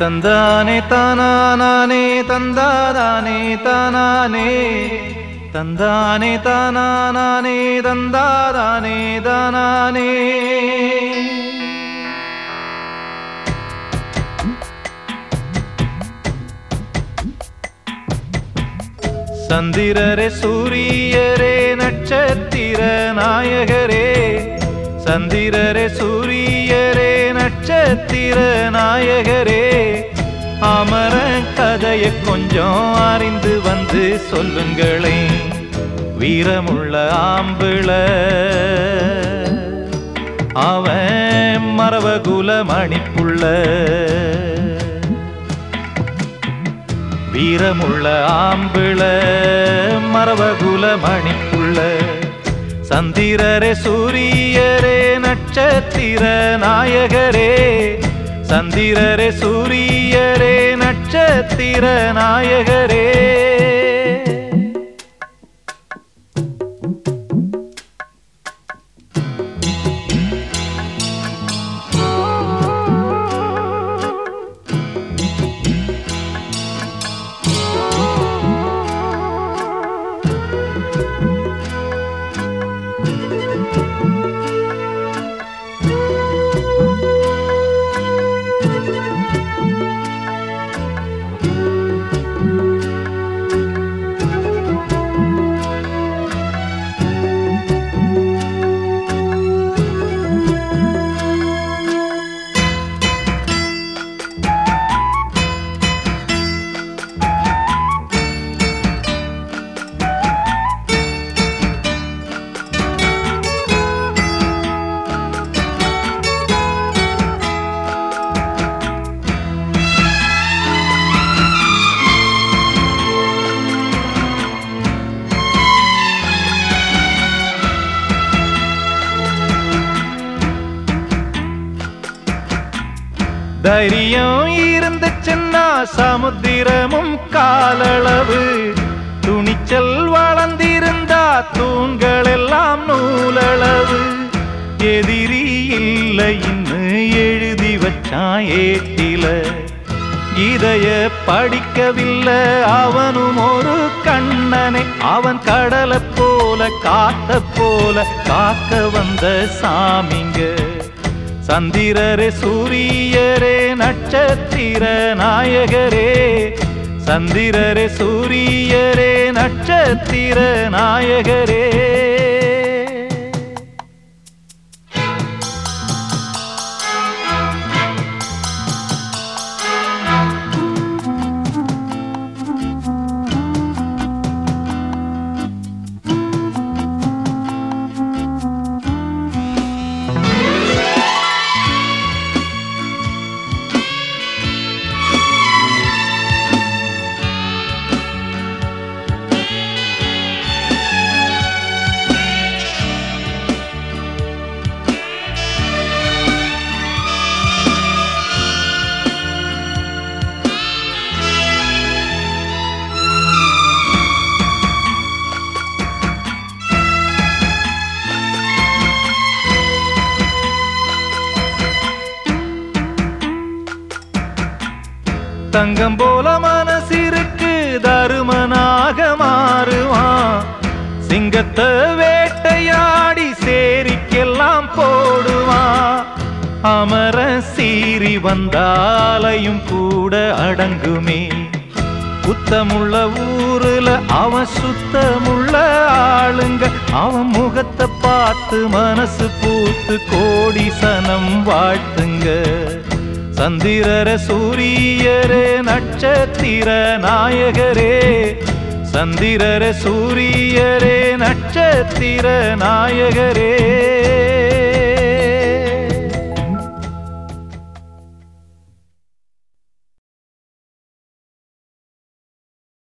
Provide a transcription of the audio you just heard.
தந்தானே தானானே தந்தாதானே தானானே தந்தானே தானானே தந்தாதானே தானானே சந்திரரே சூரியரே நட்சத்திர நாயகரே சந்திரரே சூரியரே நட்சத்திர நாயகரே அமர கதைய கொஞ்சம் அறிந்து வந்து சொல்லுங்களே. வீரமுள்ள ஆம்பிள அவன் மரவகுல மணிப்புள்ள. வீரமுள்ள ஆம்பிள மரவகுல மணிப்புள்ள. சந்திரரே சூரியரே நட்சத்திர நாயகரே சந்திரரே சூரியரே நட்சத்திர நாயகரே. தைரியம் இருந்துச்சுன்னா சமுத்திரமும் காலளவு. துணிச்சல் வளர்ந்திருந்தா தூண்கள் எல்லாம் நூலளவு. எதிரி இல்லை இன்னு எழுதி வச்சான் ஏட்டில. இதைய படிக்கவில்லை அவனும் ஒரு கண்ணனை. அவன் கடலை போல காத்த போல காக்க வந்த சாமிங்க. சந்திரரே சூரியரே நட்சத்திர நாயகரே சந்திரரே சூரியரே நட்சத்திர நாயகரே தங்கம் போல மனசிருக்கு தருமனாக மாறுவான். சிங்கத்தை வேட்டையாடி சேரிக்கெல்லாம் போடுவான். அமர சீறி வந்தாலையும் கூட அடங்குமே. குத்தமுள்ள ஊருல அவன் சுத்தமுள்ள ஆளுங்க. அவன் முகத்தை பார்த்து மனசு பூத்து கோடி சனம் வாழ்த்துங்க. சந்திரர சூரியரே நட்சத்திர நாயகரே. சந்திரர சூரியரே நட்சத்திர நாயகரே.